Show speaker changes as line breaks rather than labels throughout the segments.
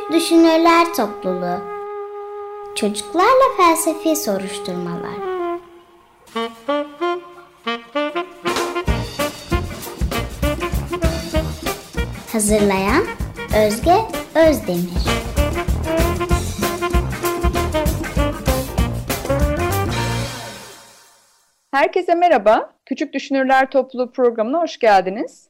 Küçük Düşünürler Topluluğu Çocuklarla Felsefi Soruşturmalar Hazırlayan Özge Özdemir
Herkese merhaba. Küçük Düşünürler Topluluğu programına hoş geldiniz.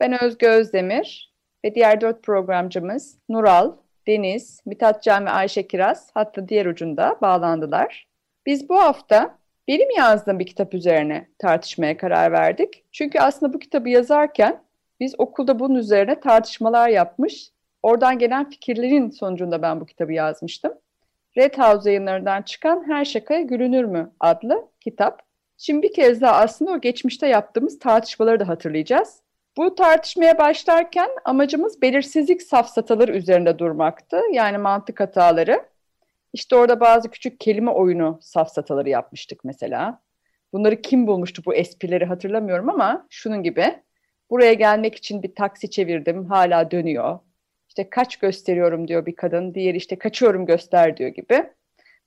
Ben Özge Özdemir ve diğer dört programcımız Nural, Deniz, Mithatcan ve Ayşe Kiraz hatta diğer ucunda bağlandılar. Biz bu hafta benim yazdığım bir kitap üzerine tartışmaya karar verdik. Çünkü aslında bu kitabı yazarken biz okulda bunun üzerine tartışmalar yapmış. Oradan gelen fikirlerin sonucunda ben bu kitabı yazmıştım. Red House yayınlarından çıkan Her Şakaya Gülünür mü adlı kitap. Şimdi bir kez daha aslında o geçmişte yaptığımız tartışmaları da hatırlayacağız. Bu tartışmaya başlarken amacımız belirsizlik safsataları üzerinde durmaktı. Yani mantık hataları. İşte orada bazı küçük kelime oyunu safsataları yapmıştık mesela. Bunları kim bulmuştu bu esprileri hatırlamıyorum ama şunun gibi. Buraya gelmek için bir taksi çevirdim hala dönüyor. İşte kaç gösteriyorum diyor bir kadın. Diğeri işte kaçıyorum göster diyor gibi.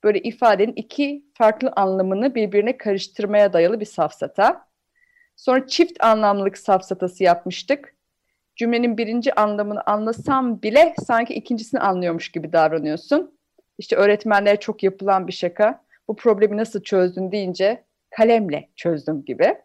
Böyle ifadenin iki farklı anlamını birbirine karıştırmaya dayalı bir safsata. Sonra çift anlamlılık safsatası yapmıştık. Cümlenin birinci anlamını anlasam bile sanki ikincisini anlıyormuş gibi davranıyorsun. İşte öğretmenlere çok yapılan bir şaka. Bu problemi nasıl çözdün deyince kalemle çözdüm gibi.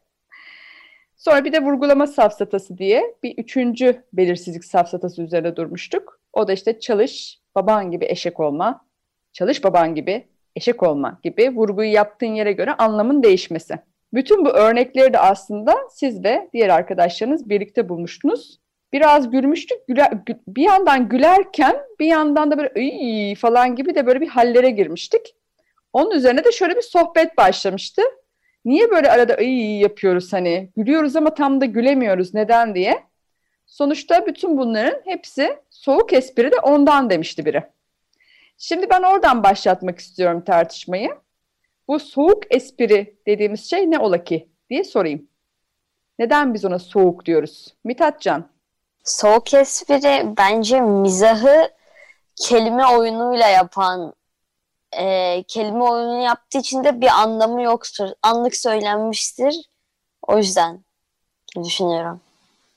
Sonra bir de vurgulama safsatası diye bir üçüncü belirsizlik safsatası üzerine durmuştuk. O da işte çalış, baban gibi eşek olma, çalış baban gibi eşek olma gibi vurguyu yaptığın yere göre anlamın değişmesi. Bütün bu örnekleri de aslında siz ve diğer arkadaşlarınız birlikte bulmuştunuz. Biraz gülmüştük. Güler, bir yandan gülerken bir yandan da böyle iyi falan gibi de böyle bir hallere girmiştik. Onun üzerine de şöyle bir sohbet başlamıştı. Niye böyle arada iyi yapıyoruz hani gülüyoruz ama tam da gülemiyoruz neden diye. Sonuçta bütün bunların hepsi soğuk espri de ondan demişti biri. Şimdi ben oradan başlatmak istiyorum tartışmayı. Bu soğuk espri dediğimiz şey ne ola ki diye sorayım. Neden biz ona soğuk diyoruz? Mithatcan.
Soğuk espri bence mizahı kelime oyunuyla yapan e, kelime oyunu yaptığı için de bir anlamı yoktur. Anlık söylenmiştir. O yüzden düşünüyorum.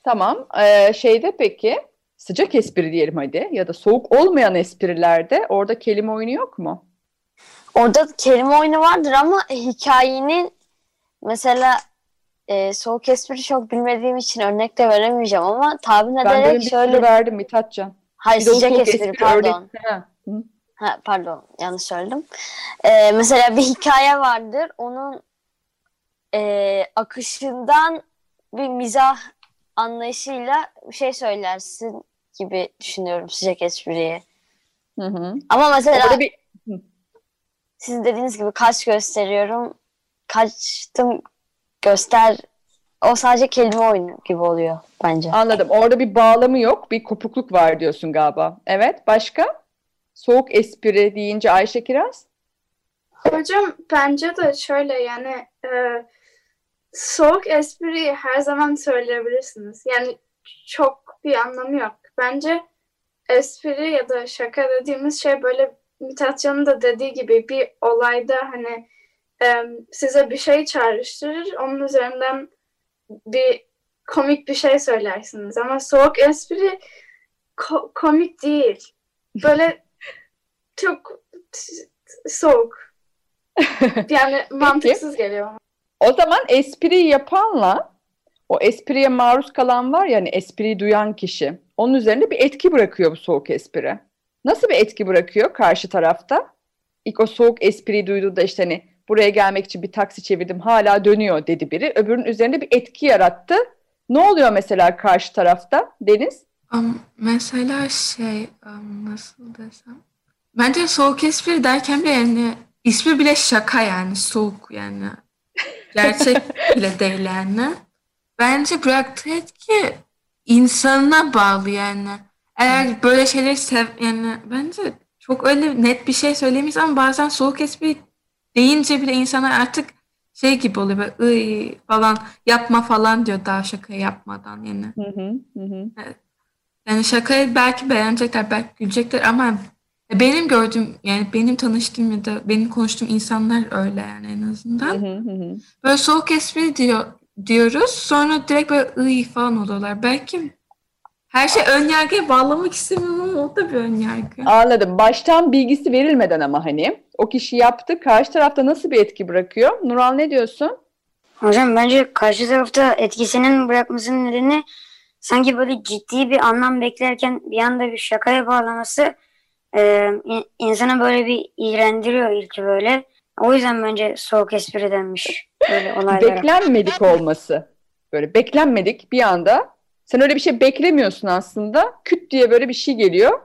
Tamam. Ee, şeyde peki sıcak espri diyelim hadi ya da soğuk olmayan esprilerde orada kelime oyunu yok mu?
Orada kelime oyunu vardır ama hikayenin mesela e, soğuk espri çok bilmediğim için örnek de veremeyeceğim ama tahmin ederek
ben
şöyle...
verdim Mithatcan.
Hayır sıcak espri, espri pardon. Ha. ha. pardon yanlış söyledim. Ee, mesela bir hikaye vardır. Onun e, akışından bir mizah anlayışıyla bir şey söylersin gibi düşünüyorum sıcak espriye. Hı hı. Ama mesela Orada bir sizin dediğiniz gibi kaç gösteriyorum, kaçtım göster. O sadece kelime oyunu gibi oluyor bence.
Anladım. Orada bir bağlamı yok, bir kopukluk var diyorsun galiba. Evet, başka? Soğuk espri deyince Ayşe Kiraz?
Hocam bence de şöyle yani e, soğuk espri her zaman söyleyebilirsiniz. Yani çok bir anlamı yok. Bence espri ya da şaka dediğimiz şey böyle Mithatcan'ın da dediği gibi bir olayda hani e, size bir şey çağrıştırır. Onun üzerinden bir komik bir şey söylersiniz. Ama soğuk espri ko- komik değil. Böyle çok soğuk. Yani mantıksız geliyor.
O zaman espri yapanla o espriye maruz kalan var ya hani espriyi duyan kişi. Onun üzerinde bir etki bırakıyor bu soğuk espri. Nasıl bir etki bırakıyor karşı tarafta? İlk o soğuk espriyi duyduğunda işte hani buraya gelmek için bir taksi çevirdim hala dönüyor dedi biri. Öbürünün üzerinde bir etki yarattı. Ne oluyor mesela karşı tarafta Deniz?
Um, mesela şey um, nasıl desem. Bence soğuk espri derken bile yani ismi bile şaka yani soğuk yani. Gerçek bile değil yani. Bence bıraktığı etki insanına bağlı yani. Eğer böyle şeyleri sev yani bence çok öyle net bir şey söylemeyiz ama bazen soğuk espri deyince bile insana artık şey gibi oluyor böyle ıy falan yapma falan diyor daha şaka yapmadan yani. Hı hı, hı. Evet. Yani şakayı belki beğenecekler, belki gülecekler ama benim gördüğüm yani benim tanıştığım ya da benim konuştuğum insanlar öyle yani en azından.
Hı hı hı.
Böyle soğuk espri diyor diyoruz. Sonra direkt böyle ıy falan oluyorlar. Belki her şey ön yargıya bağlamak istemiyorum ama o da bir ön yargı.
Anladım. Baştan bilgisi verilmeden ama hani o kişi yaptı. Karşı tarafta nasıl bir etki bırakıyor? Nural ne diyorsun?
Hocam bence karşı tarafta etkisinin bırakmasının nedeni sanki böyle ciddi bir anlam beklerken bir anda bir şakaya bağlaması e, insana böyle bir iğrendiriyor ilk böyle. O yüzden bence soğuk espri denmiş böyle olaylara.
Beklenmedik olması. Böyle beklenmedik bir anda. Sen öyle bir şey beklemiyorsun aslında. Küt diye böyle bir şey geliyor.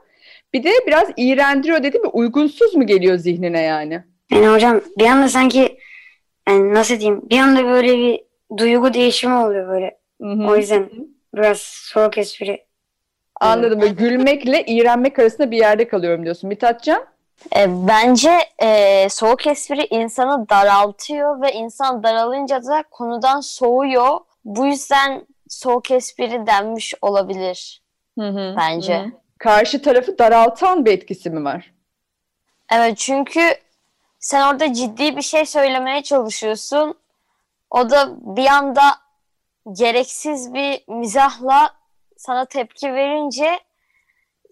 Bir de biraz iğrendiriyor dedim mi uygunsuz mu geliyor zihnine yani?
Yani hocam bir anda sanki yani nasıl diyeyim bir anda böyle bir duygu değişimi oluyor böyle.
Hı hı.
O yüzden biraz soğuk espri.
Anladım. Böyle gülmekle iğrenmek arasında bir yerde kalıyorum diyorsun. Mithatcan?
E, bence e, soğuk espri insanı daraltıyor ve insan daralınca da konudan soğuyor. Bu yüzden soğuk espri denmiş olabilir
Hı hı.
bence.
Hı. Karşı tarafı daraltan bir etkisi mi var?
Evet çünkü sen orada ciddi bir şey söylemeye çalışıyorsun. O da bir anda gereksiz bir mizahla sana tepki verince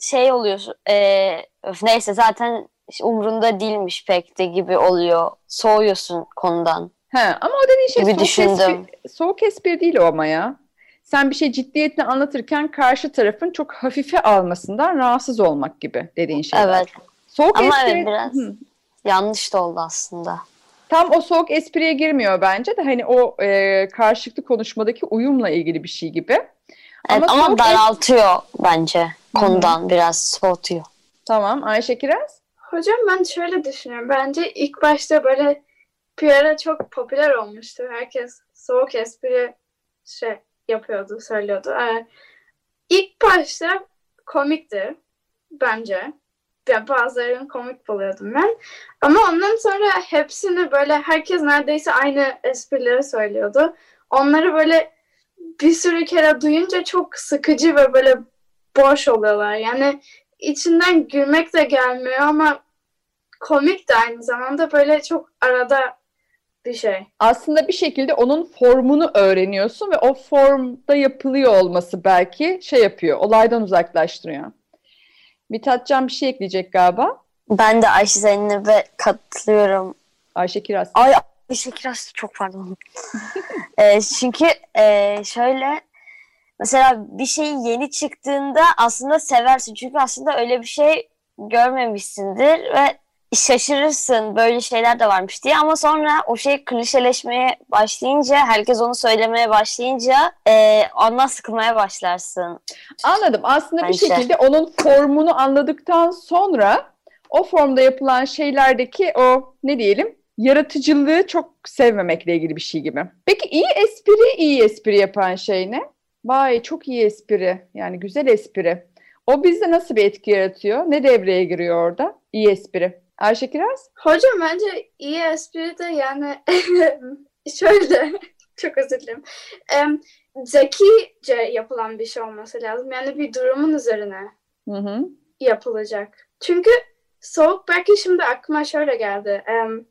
şey oluyorsun. E, öf, neyse zaten umrunda değilmiş pek de gibi oluyor. Soğuyorsun konudan.
He, ama o dediğin şey
Gibi
soğuk
düşündüm.
espri, soğuk espri değil o ama ya. Sen bir şey ciddiyetini anlatırken karşı tarafın çok hafife almasından rahatsız olmak gibi dediğin şey.
Evet.
Soğuk
Ama
espri
evet biraz
Hı.
yanlış da oldu aslında.
tam o soğuk espriye girmiyor bence de hani o e, karşılıklı konuşmadaki uyumla ilgili bir şey gibi.
Evet, ama,
es-
daraltıyor bence konudan biraz soğutuyor.
Tamam Ayşe Kiraz.
Hocam ben şöyle düşünüyorum. Bence ilk başta böyle bir ara çok popüler olmuştu. Herkes soğuk espri şey yapıyordu, söylüyordu. Ee, ilk başta komikti bence. Ya bazılarını komik buluyordum ben. Ama ondan sonra hepsini böyle herkes neredeyse aynı esprileri söylüyordu. Onları böyle bir sürü kere duyunca çok sıkıcı ve böyle boş oluyorlar. Yani içinden gülmek de gelmiyor ama komik de aynı zamanda böyle çok arada bir şey.
Aslında bir şekilde onun formunu öğreniyorsun ve o formda yapılıyor olması belki şey yapıyor, olaydan uzaklaştırıyor. Mithatcan bir şey ekleyecek galiba.
Ben de Ayşe Zeynep'e katılıyorum.
Ayşe Kiraz.
Ay Ayşe Kiraz çok pardon. e, çünkü e, şöyle mesela bir şey yeni çıktığında aslında seversin. Çünkü aslında öyle bir şey görmemişsindir ve şaşırırsın böyle şeyler de varmış diye ama sonra o şey klişeleşmeye başlayınca herkes onu söylemeye başlayınca e, ondan sıkılmaya başlarsın.
Anladım. Aslında bir
Bence.
şekilde onun formunu anladıktan sonra o formda yapılan şeylerdeki o ne diyelim yaratıcılığı çok sevmemekle ilgili bir şey gibi. Peki iyi espri, iyi espri yapan şey ne? Vay çok iyi espri. Yani güzel espri. O bizde nasıl bir etki yaratıyor? Ne devreye giriyor orada? İyi espri. Ayşe Kiraz?
Hocam bence iyi espri de yani şöyle çok özür dilerim. Em, zekice yapılan bir şey olması lazım. Yani bir durumun üzerine
Hı hı.
yapılacak. Çünkü soğuk belki şimdi aklıma şöyle geldi. Em,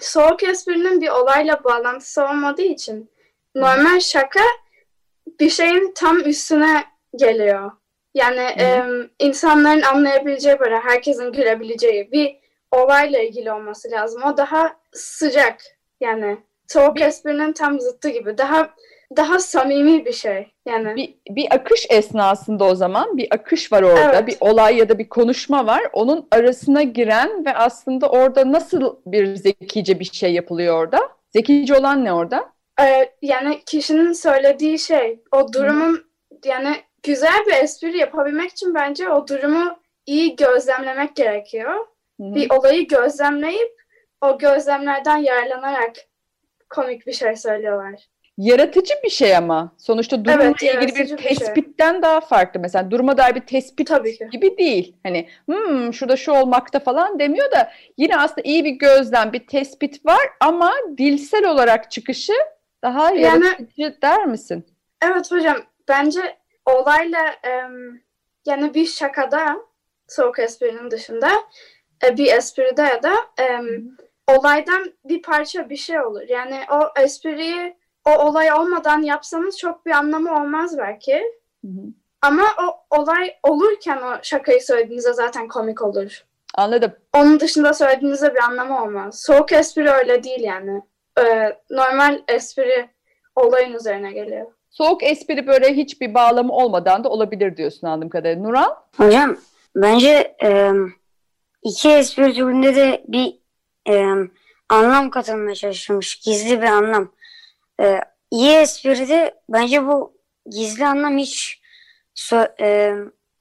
soğuk esprinin bir olayla bağlantısı olmadığı için normal şaka bir şeyin tam üstüne geliyor. Yani em, insanların anlayabileceği böyle herkesin gülebileceği bir olayla ilgili olması lazım. O daha sıcak yani soğuk esprinin tam zıttı gibi. Daha daha samimi bir şey. Yani
Bir, bir akış esnasında o zaman bir akış var orada.
Evet.
Bir olay ya da bir konuşma var. Onun arasına giren ve aslında orada nasıl bir zekice bir şey yapılıyor orada? Zekice olan ne orada?
Ee, yani kişinin söylediği şey o durumun yani güzel bir espri yapabilmek için bence o durumu iyi gözlemlemek gerekiyor.
Hı hı.
Bir olayı gözlemleyip o gözlemlerden yararlanarak komik bir şey söylüyorlar.
Yaratıcı bir şey ama. Sonuçta durumla
Evet,
ilgili bir
yaratıcı bir şey.
tespitten daha farklı. Mesela duruma dair bir tespit
Tabii ki.
gibi değil. Hani hmm, şurada şu olmakta falan demiyor da yine aslında iyi bir gözlem, bir tespit var ama dilsel olarak çıkışı daha
Yani-
yaratıcı der misin?
Evet hocam bence olayla yani bir şakada soğuk esprinin dışında e, bir espride ya da e, olaydan bir parça bir şey olur. Yani o espriyi o olay olmadan yapsanız çok bir anlamı olmaz belki. Hı hı. Ama o olay olurken o şakayı söylediğinizde zaten komik olur.
Anladım.
Onun dışında söylediğinizde bir anlamı olmaz. Soğuk espri öyle değil yani. Ee, normal espri olayın üzerine geliyor.
Soğuk espri böyle hiçbir bağlamı olmadan da olabilir diyorsun anladığım kadarıyla. Nuran?
Hocam bence e, iki espri türünde de bir e, anlam katılmaya çalışılmış. Gizli bir anlam. E, iyi espride bence bu gizli anlam hiç so, e,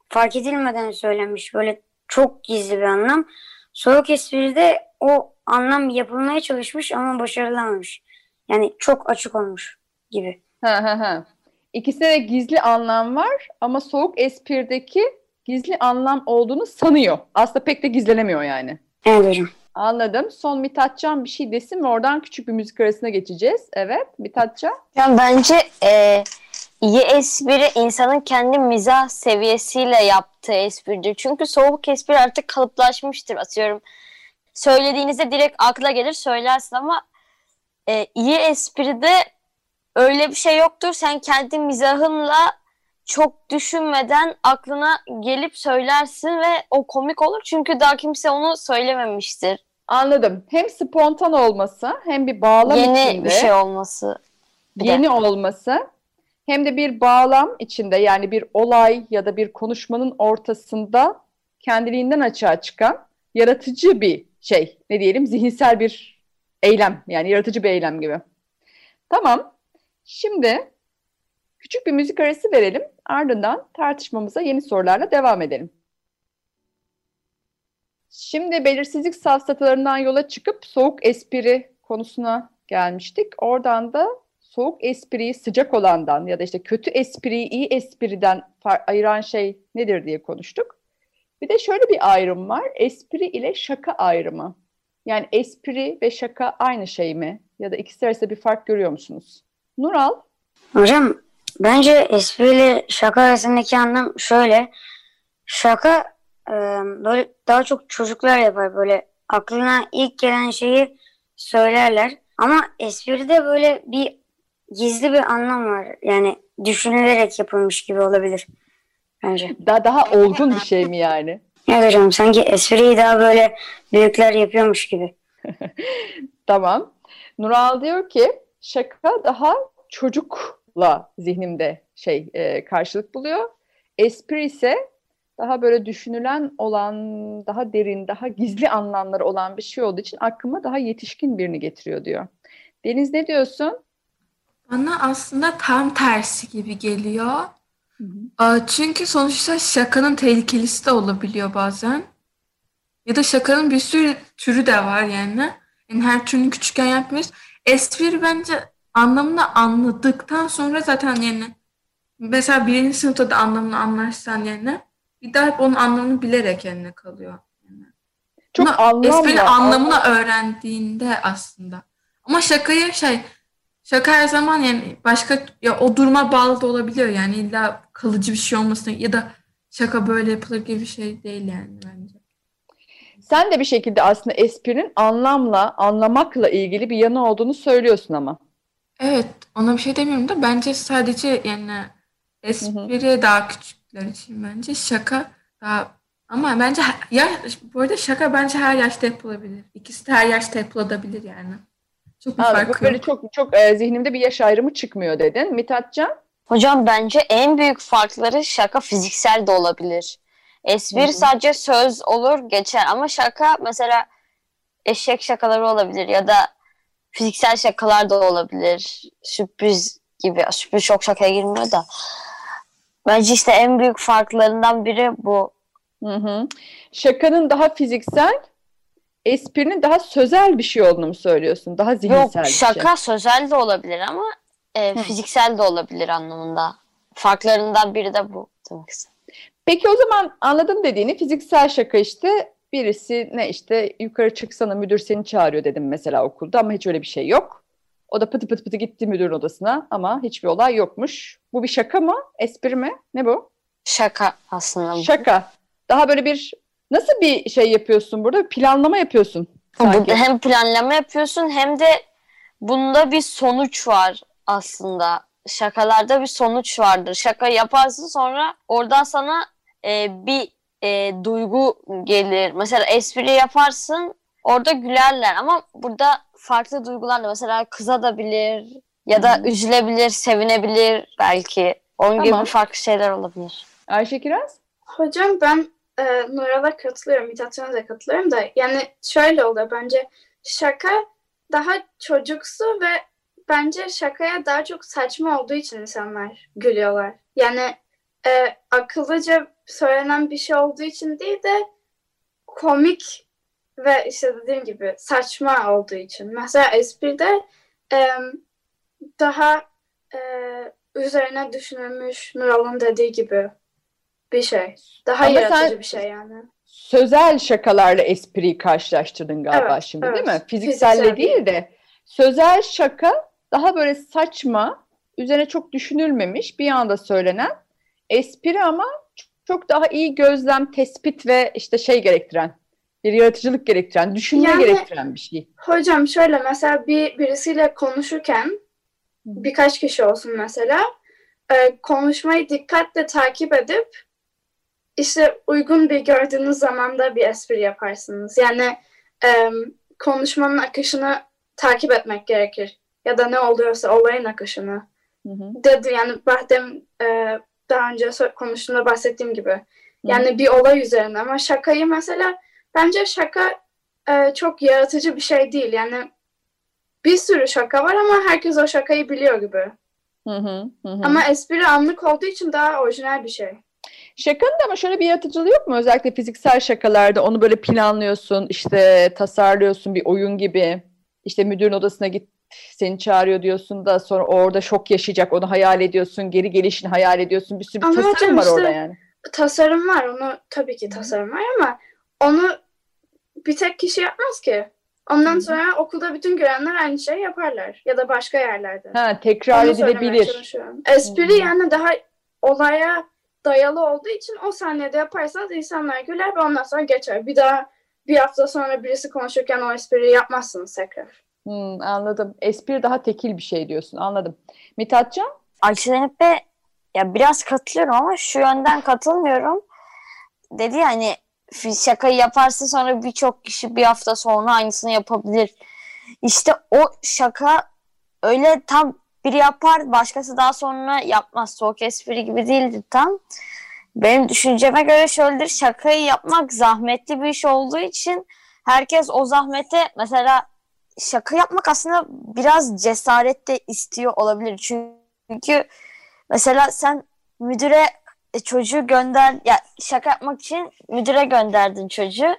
fark edilmeden söylenmiş. Böyle çok gizli bir anlam. Soğuk espride o anlam yapılmaya çalışmış ama başarılamamış. Yani çok açık olmuş gibi.
Ha ha ha. İkisinde de gizli anlam var ama soğuk espirdeki gizli anlam olduğunu sanıyor. Aslında pek de gizlenemiyor yani.
Hocam.
Anladım. Son Mithatcan bir şey desin ve oradan küçük bir müzik arasına geçeceğiz. Evet Mithatcan.
Yani bence e, iyi espri insanın kendi mizah seviyesiyle yaptığı espridir. Çünkü soğuk espri artık kalıplaşmıştır atıyorum. Söylediğinizde direkt akla gelir söylersin ama e, iyi espride öyle bir şey yoktur. Sen kendi mizahınla çok düşünmeden aklına gelip söylersin ve o komik olur. Çünkü daha kimse onu söylememiştir.
Anladım. Hem spontan olması hem bir bağlam
yeni
içinde.
Yeni bir şey olması.
Bir yeni de. olması hem de bir bağlam içinde yani bir olay ya da bir konuşmanın ortasında kendiliğinden açığa çıkan yaratıcı bir şey. Ne diyelim zihinsel bir eylem yani yaratıcı bir eylem gibi. Tamam. Şimdi küçük bir müzik arası verelim. Ardından tartışmamıza yeni sorularla devam edelim. Şimdi belirsizlik safsatalarından yola çıkıp soğuk espri konusuna gelmiştik. Oradan da soğuk espriyi sıcak olandan ya da işte kötü espriyi iyi espriden ayıran şey nedir diye konuştuk. Bir de şöyle bir ayrım var. Espri ile şaka ayrımı. Yani espri ve şaka aynı şey mi? Ya da ikisi arasında bir fark görüyor musunuz? Nural?
Hocam bence espri ile şaka arasındaki anlam şöyle. Şaka e, böyle daha çok çocuklar yapar. Böyle aklına ilk gelen şeyi söylerler. Ama espride böyle bir gizli bir anlam var. Yani düşünülerek yapılmış gibi olabilir bence.
Daha daha olgun bir şey mi yani?
Evet hocam sanki espriyi daha böyle büyükler yapıyormuş gibi.
tamam. Nural diyor ki şaka daha çocukla zihnimde şey e, karşılık buluyor. Espri ise daha böyle düşünülen olan, daha derin, daha gizli anlamları olan bir şey olduğu için aklıma daha yetişkin birini getiriyor diyor. Deniz ne diyorsun?
Bana aslında tam tersi gibi geliyor. Hı hı. Çünkü sonuçta şakanın tehlikelisi de olabiliyor bazen. Ya da şakanın bir sürü türü de var yani. Yani her türünü küçükken yapmıyoruz. Espri bence anlamını anladıktan sonra zaten yani mesela birinci sınıfta da anlamını anlarsan yani bir daha hep onun anlamını bilerek yani kalıyor. Yani.
Çok anlamlı.
Anlamını anlam. öğrendiğinde aslında. Ama şakayı şey Şaka her zaman yani başka ya o duruma bağlı da olabiliyor yani illa kalıcı bir şey olmasına ya da şaka böyle yapılır gibi bir şey değil yani bence.
Sen de bir şekilde aslında esprinin anlamla, anlamakla ilgili bir yanı olduğunu söylüyorsun ama.
Evet, ona bir şey demiyorum da bence sadece yani espri hı hı. daha küçükler için bence şaka daha ama bence ya bu arada şaka bence her yaşta yapılabilir. İkisi de her yaşta yapılabilir yani.
Çok bir fark böyle yok. çok çok e, zihnimde bir yaş ayrımı çıkmıyor dedin. Mithatcan?
Hocam bence en büyük farkları şaka fiziksel de olabilir. Espri Hı-hı. sadece söz olur geçer ama şaka mesela eşek şakaları olabilir ya da fiziksel şakalar da olabilir. Sürpriz gibi. Sürpriz çok şakaya girmiyor da. Bence işte en büyük farklarından biri bu.
Hı hı. Şakanın daha fiziksel, esprinin daha sözel bir şey olduğunu mu söylüyorsun? Daha zihinsel
Yok,
bir
şey. şaka sözel de olabilir ama e, fiziksel de olabilir anlamında. Farklarından biri de bu demek istedim.
Peki o zaman anladım dediğini fiziksel şaka işte birisi ne işte yukarı çıksana müdür seni çağırıyor dedim mesela okulda ama hiç öyle bir şey yok. O da pıtı pıtı pıtı gitti müdürün odasına ama hiçbir olay yokmuş. Bu bir şaka mı? Espri mi? Ne bu?
Şaka aslında.
Şaka. Daha böyle bir nasıl bir şey yapıyorsun burada? Planlama yapıyorsun.
Sanki. Burada hem planlama yapıyorsun hem de bunda bir sonuç var aslında. Şakalarda bir sonuç vardır. Şaka yaparsın sonra oradan sana e, bir e, duygu gelir. Mesela espri yaparsın orada gülerler ama burada farklı duygular da mesela kızabilir ya da hmm. üzülebilir, sevinebilir belki. Onun tamam. gibi farklı şeyler olabilir.
Ayşe Kiraz?
Hocam ben e, Nural'a katılıyorum, Mithatcan'a da katılıyorum da yani şöyle oluyor bence şaka daha çocuksu ve bence şakaya daha çok saçma olduğu için insanlar gülüyorlar. Yani e, akıllıca söylenen bir şey olduğu için değil de komik ve işte dediğim gibi saçma olduğu için. Mesela espride e, daha e, üzerine düşünülmüş Nural'ın dediği gibi bir şey. Daha Ama yaratıcı bir şey yani.
Sözel şakalarla espriyi karşılaştırdın galiba evet, şimdi evet. değil mi? Fizikselle Fiziksel değil de sözel şaka daha böyle saçma, üzerine çok düşünülmemiş bir anda söylenen espri ama çok daha iyi gözlem, tespit ve işte şey gerektiren, bir yaratıcılık gerektiren, düşünme yani, gerektiren bir şey.
Hocam şöyle mesela bir birisiyle konuşurken birkaç kişi olsun mesela e, konuşmayı dikkatle takip edip işte uygun bir gördüğünüz zaman da bir espri yaparsınız. Yani e, konuşmanın akışını takip etmek gerekir. Ya da ne oluyorsa olayın akışını. Hı hı. Dedi yani Bahdem e, daha önce konuştuğumda bahsettiğim gibi. Yani hı. bir olay üzerine ama şakayı mesela bence şaka e, çok yaratıcı bir şey değil. Yani bir sürü şaka var ama herkes o şakayı biliyor gibi. Hı hı, hı. Ama espri anlık olduğu için daha orijinal bir şey.
Şakanın da ama şöyle bir yaratıcılığı yok mu? Özellikle fiziksel şakalarda onu böyle planlıyorsun, işte tasarlıyorsun bir oyun gibi. İşte müdürün odasına git seni çağırıyor diyorsun da sonra orada şok yaşayacak onu hayal ediyorsun, geri gelişini hayal ediyorsun. Bir sürü bir tasarım hocam var işte, orada yani.
Tasarım var onu tabii ki tasarım var ama onu bir tek kişi yapmaz ki. Ondan sonra okulda bütün görenler aynı şeyi yaparlar ya da başka yerlerde.
Ha tekrar Onu edilebilir.
Espri yani daha olaya dayalı olduğu için o saniyede yaparsanız insanlar güler ve ondan sonra geçer. Bir daha bir hafta sonra birisi konuşurken o espriyi yapmazsınız tekrar.
Hmm, anladım. Espri daha tekil bir şey diyorsun. Anladım. Mithatcan?
Ayşe Zeynep'e ya biraz katılıyorum ama şu yönden katılmıyorum. Dedi ya hani şakayı yaparsın sonra birçok kişi bir hafta sonra aynısını yapabilir. İşte o şaka öyle tam biri yapar başkası daha sonra yapmaz. Soğuk espri gibi değildi tam. Benim düşünceme göre şöyledir. Şakayı yapmak zahmetli bir iş olduğu için herkes o zahmete mesela şaka yapmak aslında biraz cesaret de istiyor olabilir. Çünkü mesela sen müdüre e, çocuğu gönder ya şaka yapmak için müdüre gönderdin çocuğu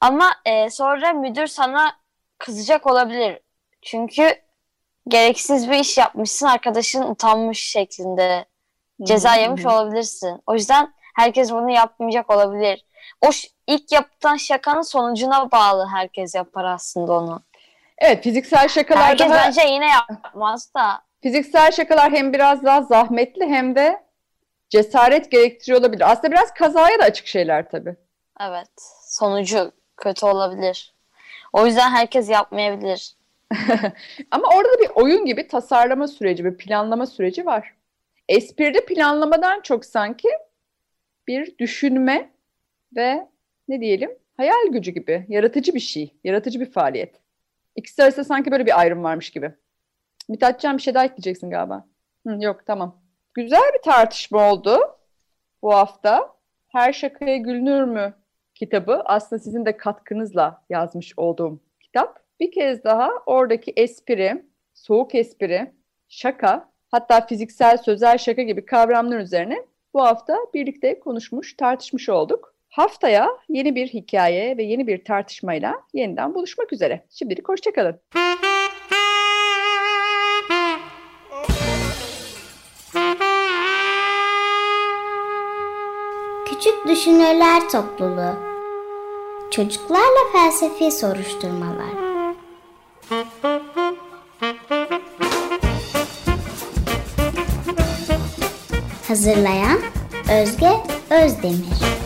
ama e, sonra müdür sana kızacak olabilir. Çünkü gereksiz bir iş yapmışsın arkadaşın utanmış şeklinde ceza yemiş olabilirsin. O yüzden herkes bunu yapmayacak olabilir. O ilk yapılan şakanın sonucuna bağlı herkes yapar aslında onu.
Evet fiziksel şakalar
Herkes daha... bence yine yapmaz da.
Fiziksel şakalar hem biraz daha zahmetli hem de cesaret gerektiriyor olabilir. Aslında biraz kazaya da açık şeyler tabii.
Evet. Sonucu kötü olabilir. O yüzden herkes yapmayabilir.
Ama orada da bir oyun gibi tasarlama süreci, bir planlama süreci var. Espride planlamadan çok sanki bir düşünme ve ne diyelim hayal gücü gibi yaratıcı bir şey, yaratıcı bir faaliyet. İkisi arasında sanki böyle bir ayrım varmış gibi. Mithatcan bir şey daha ekleyeceksin galiba. Hı, yok tamam. Güzel bir tartışma oldu bu hafta. Her Şakaya Gülünür mü kitabı aslında sizin de katkınızla yazmış olduğum kitap. Bir kez daha oradaki espri, soğuk espri, şaka, hatta fiziksel sözel şaka gibi kavramlar üzerine bu hafta birlikte konuşmuş, tartışmış olduk. Haftaya yeni bir hikaye ve yeni bir tartışmayla yeniden buluşmak üzere. Şimdilik hoşçakalın.
Küçük Düşünürler Topluluğu Çocuklarla Felsefi Soruşturmalar Hazırlayan Özge Özdemir